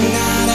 midnight